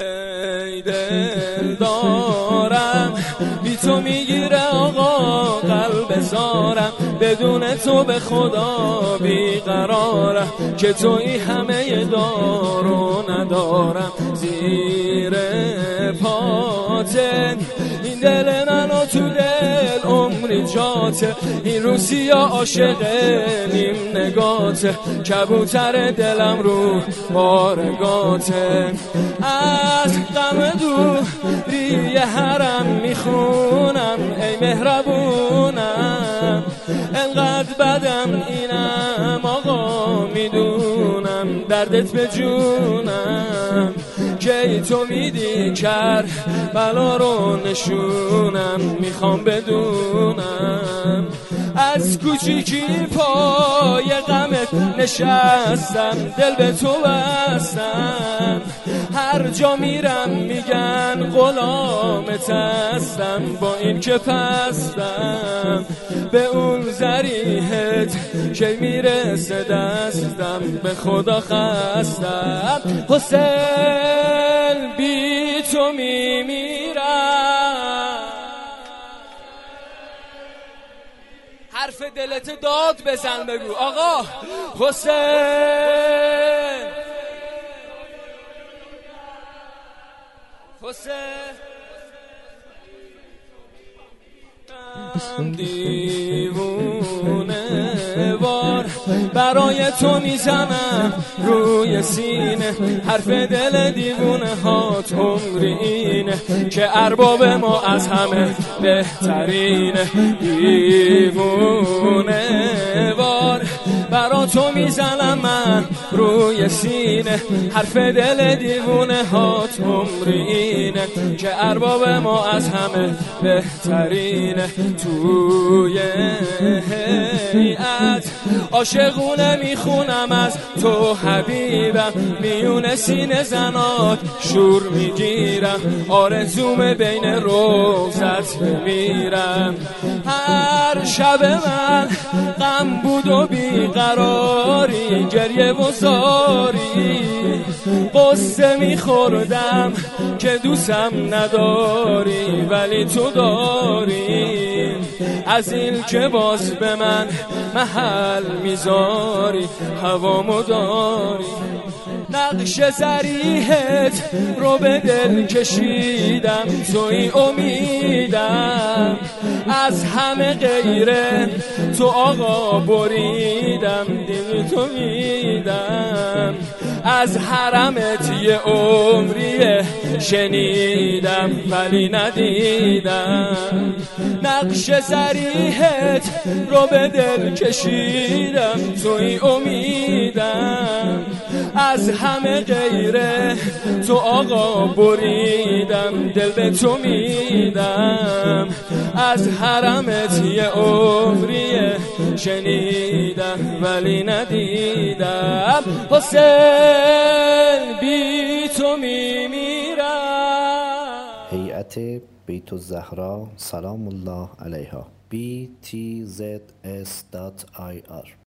ای دل دارم بی تو می‌گیره آقا قلب زارم بدون تو به خدا بیقرارم که توی همه دارو ندارم. زیر پاتن این دل جاته این روسیا عاشق نیم نگاته کبوتر دلم رو بارگاته از غم دوری حرم می‌خونم. ای مهربونم دردت به جونم. که تو میدی کر بلا رو نشونم. می‌خوام بدونم از کوچیکی پای غمت نشستم دل به تو بستم. هر جا میرم میگن غلامت هستم با این که پستم به اون زریحت که می‌رسه دستم. به خدا خستم. حسین بی تو میمیرم. حرف دلت داد بزن بگو. آقا حسین. حسین. دیوونه وار برای تو می‌زنم روی سینه. حرف دل دیوونه ها تمرینه که ارباب ما از همه بهترینه. دیوونه وار برا تو می‌زنم من روی سینه. حرف دل دیوونه ها تمرینه که ارباب ما از همه بهترینه. توی هیئت عاشقونه می‌خونم از تو حبیبم. میون سینه زنات شور می‌گیرم. آرزوم بین روزت بمیرم هر شب من غم بود و بیقراری گریه و زاری قصه میخوردم. که دوستم نداری ولی تو داری. از این که باز به من محل می‌ذاری هوامو داری. نقش زریحت رو به دل کشیدم توی امیدم. از همه غیره تو آقا بریدم دل تو میدم. از حرمت یه عمریه شنیدم ولی ندیدم. نقش زریحت رو به دل کشیدم توی امیدم. از همه غیره. تو آقا بریدم دل به تو میدم. از حرمت یه عمریه شنیدم ولی ندیدم. حسین بی تو میمیرم. هیئت بیت الزهرا سلام الله علیها. Btzs.ir